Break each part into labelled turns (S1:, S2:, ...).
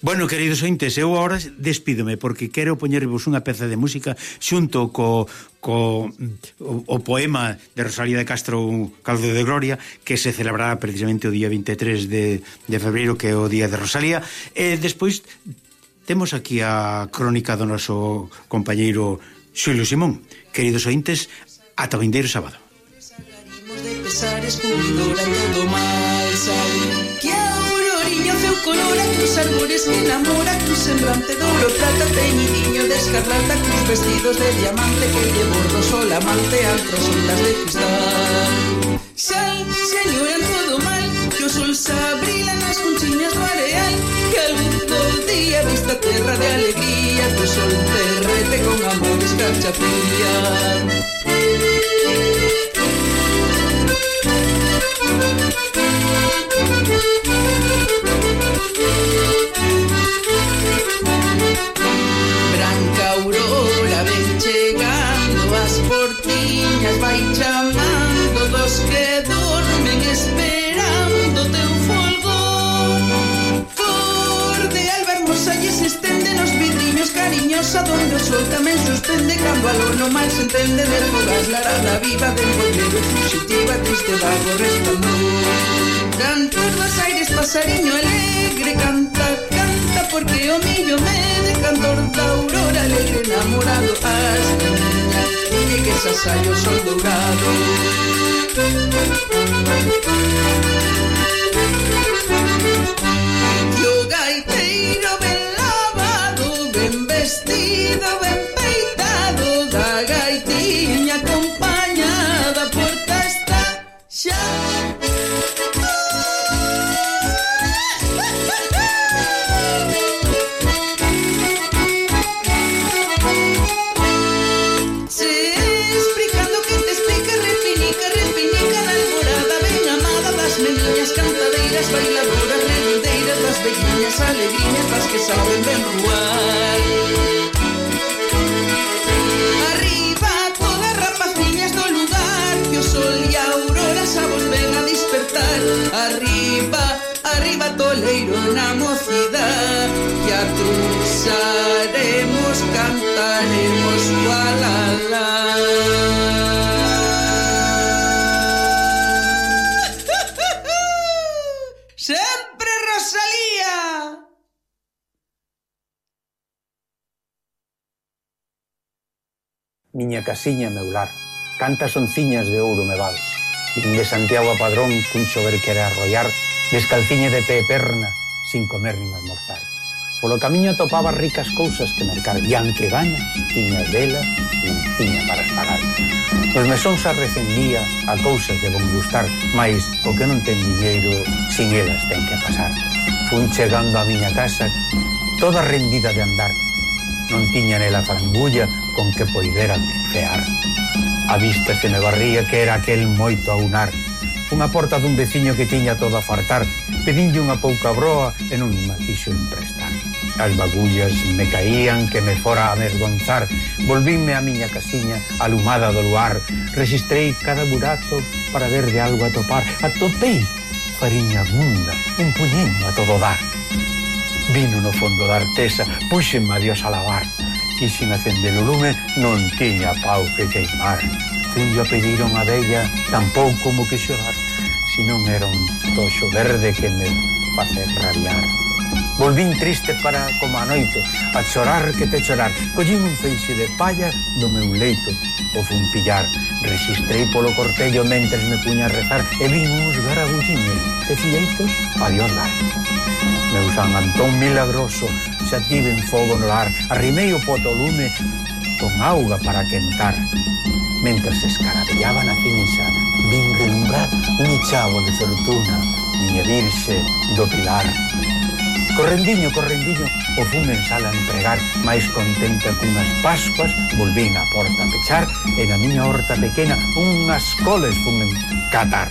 S1: Bueno, queridos ointes, eu agora despídome porque quero poñervos unha peza de música xunto co, co o, o poema de Rosalía de Castro un Caldo de Gloria que se celebrará precisamente o día 23 de, de febreiro que é o día de Rosalía. E despois temos aquí a crónica do noso compañeiro Xulio Simón. Queridos ointes, ata o vindeiro sábado. De Pesares, todo mal, sal teño o seu color A que enamora A semblante de ouro plata Teño niño de escarlata cruz vestidos de diamante Que lle bordo sol amante Altros ondas de cristal. Sal, señor, en todo mal Que o sol se abrila nas conchiñas do areal Que algún día vista terra de alegría Do sol terrete con amores escarchapía sorprende cuando algo no mal se entende del fugaz la rada viva del bolero fugitiva triste vago resplandor cantar los aires pasariño alegre canta canta porque o mi yo me de cantor da aurora alegre enamorado hasta niña mire que sasayo sol dorado meniñas cantadeiras, bailadoras, rendeiras, das veciñas alegriñas, das que saben ben ruar. Arriba todas rapaciñas do lugar, que o sol e a aurora xa vos ven a despertar. Arriba, arriba toleiro na mocidade, que a trusa
S2: miña casiña meu lar, cantas onciñas de ouro me val. Vin de Santiago a Padrón, cun chover que era arrollar, descalciña de pé perna, sin comer nin almorzar. Polo camiño atopaba ricas cousas que mercar, e anque gaña, tiña vela e tiña para espagar. Os mesóns arrecendía a cousas de bon gustar, mais o que non ten dinheiro, sin elas ten que pasar. Fun chegando a miña casa, toda rendida de andar. Non tiña nela frangulla, con que poideran cear. se me barría que era aquel moito aunar. Unha porta dun veciño que tiña todo a fartar, pedinlle unha pouca broa e non me quixo emprestar. As bagullas me caían que me fora a mergonzar, volvíme a miña casiña alumada do luar, registrei cada burato para ver de algo a topar, atopei fariña munda, un puñiño a todo dar. Vino no fondo da artesa, puxenme a Dios a lavar quixen acender o lume non tiña pau que queimar. Cunho a pedir unha vella tampouco como que xorar, non era un toxo verde que me facer rabiar. Volvín triste para como a noite, a chorar que te chorar. Collín un feixe de palla do meu leito, o fun pillar. Resistrei polo cortello mentres me puña a rezar e vin uns garagullimes e fieitos a violar. Meu San Antón milagroso, xa tiven fogo no ar, arrimei o poto lume con auga para quentar. Mentre se escarabellaba na cinza, vin relumbrar un chavo de fortuna, miña virxe do pilar. Correndiño, correndiño, o fume en sala entregar, máis contenta cunhas pascuas, volvín a porta a pechar, e na miña horta pequena unhas coles fumen catar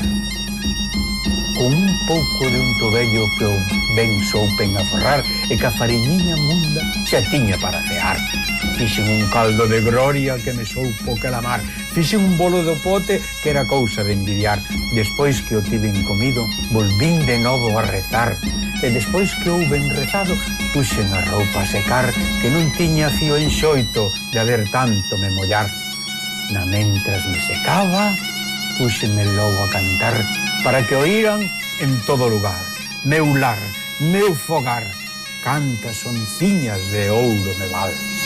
S2: con un pouco de un tobello que o ben soupen aforrar e que a fariñiña munda xa tiña para cear. Fixen un caldo de gloria que me soupo calamar. Fixen un bolo do pote que era cousa de envidiar. Despois que o tiven comido, volvín de novo a rezar. E despois que houben rezado, puxen a roupa a secar que non tiña fío enxoito de haber tanto me mollar. Na mentras me secaba, Púxeme logo a cantar para que oíran en todo lugar. Meu lar, meu fogar, canta sonciñas de ouro me vals.